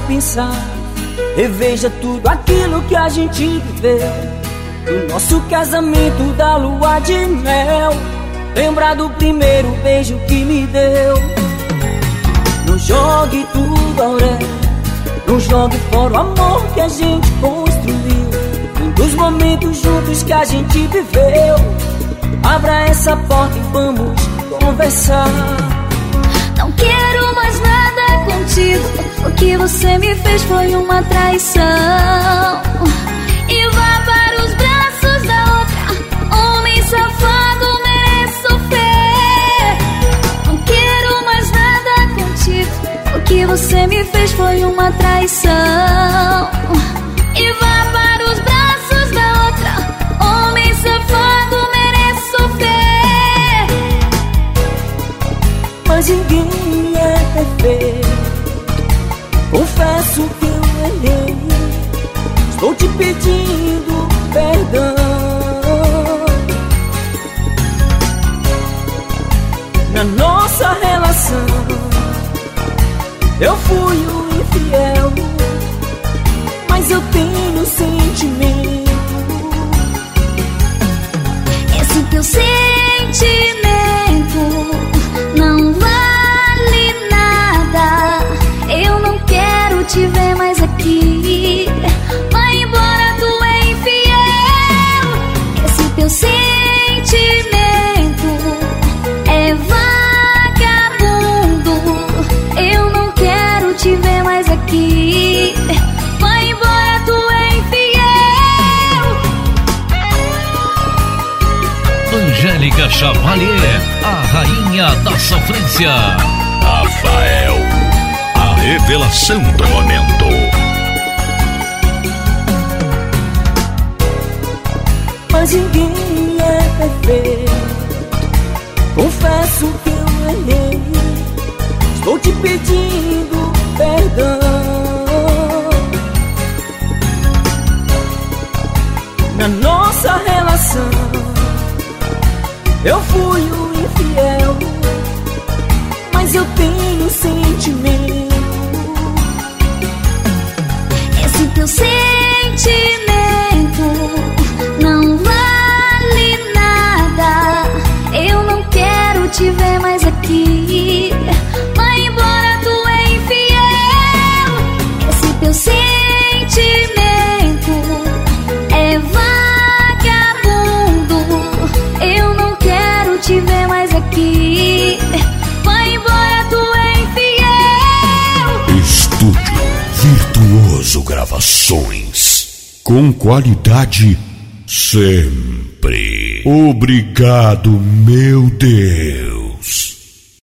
pra pensar. Reveja tudo aquilo que a gente viveu. Do nosso casamento da lua de mel. Lembra do primeiro beijo que me deu. Não jogue tudo ré. Não jogue fora o amor que a gente construiu. Dos momentos juntos que a gente viveu. Abra essa porta e vamos conversar. O que você me fez foi uma traição. E vá para os braços da outra. Homem safado merece sofrer. Não quero mais nada contigo. O que você me fez foi uma traição. E vá para os braços da outra. Homem safado merece sofrer. Mas ninguém é perfeito. Confesso que eu errei. Estou te pedindo perdão. Na nossa relação, eu fui o infiel. Mas eu tenho sentimento. Aqui. Vai embora, tu é infiel. Angélica Chavalier, a rainha da sofrência. Rafael, a revelação do momento. Mas ninguém é perfeito. Confesso que eu errei. Estou te pedindo perdão. Eu fui o infiel. Mas eu tenho sentimento. Esse teu sentimento não vale nada. Eu não quero te ver mais aqui. Gravações. Com qualidade sempre. Obrigado, meu Deus.